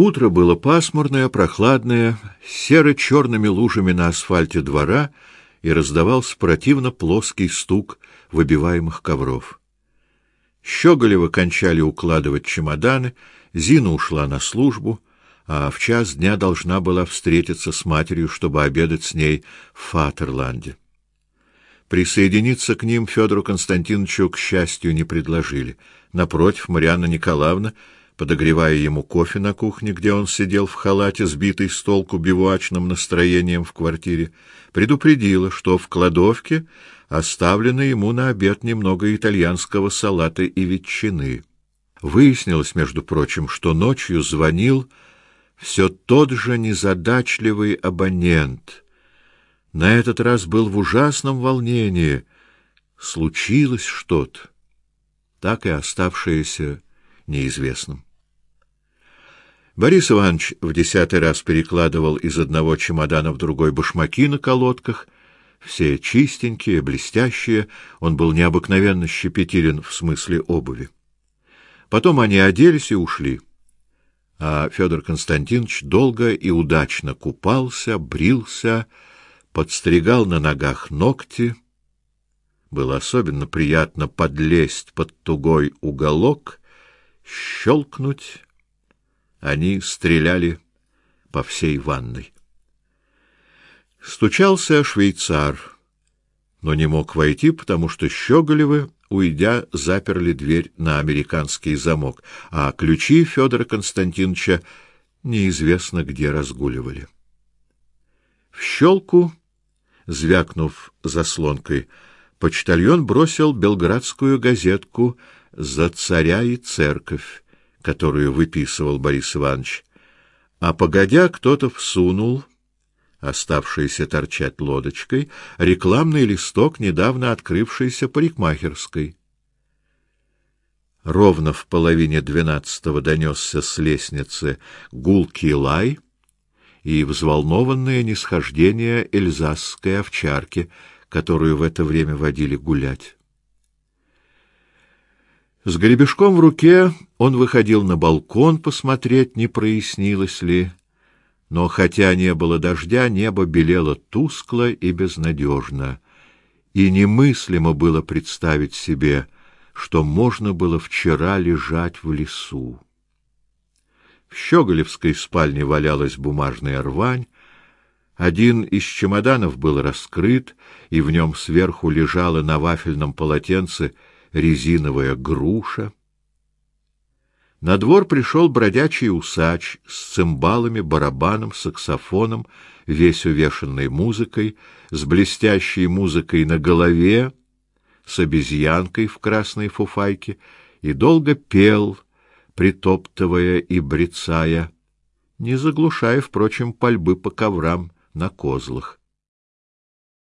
Утро было пасмурное, прохладное, серо-черными лужами на асфальте двора, и раздавался противно плоский стук выбиваемых ковров. Щеголева кончали укладывать чемоданы, Зина ушла на службу, а в час дня должна была встретиться с матерью, чтобы обедать с ней в Фатерланде. Присоединиться к ним Федору Константиновичу, к счастью, не предложили. Напротив, Марьяна Николаевна, подогревая ему кофе на кухне, где он сидел в халате, сбитый с толку бивуачным настроением в квартире, предупредила, что в кладовке оставлено ему на обед немного итальянского салата и ветчины. Выяснилось, между прочим, что ночью звонил все тот же незадачливый абонент — на этот раз был в ужасном волнении. Случилось что-то, так и оставшееся неизвестным. Борис Иванович в десятый раз перекладывал из одного чемодана в другой башмаки на колодках, все чистенькие, блестящие, он был необыкновенно щепетилен в смысле обуви. Потом они оделись и ушли. А Федор Константинович долго и удачно купался, брился, подстригал на ногах ногти. Было особенно приятно подлезть под тугой уголок, щелкнуть. Они стреляли по всей ванной. Стучался швейцар, но не мог войти, потому что Щеголевы, уйдя, заперли дверь на американский замок, а ключи Федора Константиновича неизвестно где разгуливали. В щелку звякнув заслонкой, почтальон бросил белградскую газетку «За царя и церковь», которую выписывал Борис Иванович. А погодя, кто-то всунул, оставшийся торчать лодочкой, рекламный листок недавно открывшейся парикмахерской. Ровно в половине двенадцатого донесся с лестницы гулкий лай — и взволнованное нисхождение эльзасской овчарки, которую в это время водили гулять. С гребешком в руке он выходил на балкон посмотреть, не прояснилось ли, но хотя не было дождя, небо белело тускло и безнадежно, и немыслимо было представить себе, что можно было вчера лежать в лесу. В щеголевской спальне валялась бумажная рвань, один из чемоданов был раскрыт, и в нем сверху лежала на вафельном полотенце резиновая груша. На двор пришел бродячий усач с цимбалами, барабаном, саксофоном, весь увешанный музыкой, с блестящей музыкой на голове, с обезьянкой в красной фуфайке, и долго пел — притоптывая и брецая, не заглушая, впрочем, пальбы по коврам на козлах.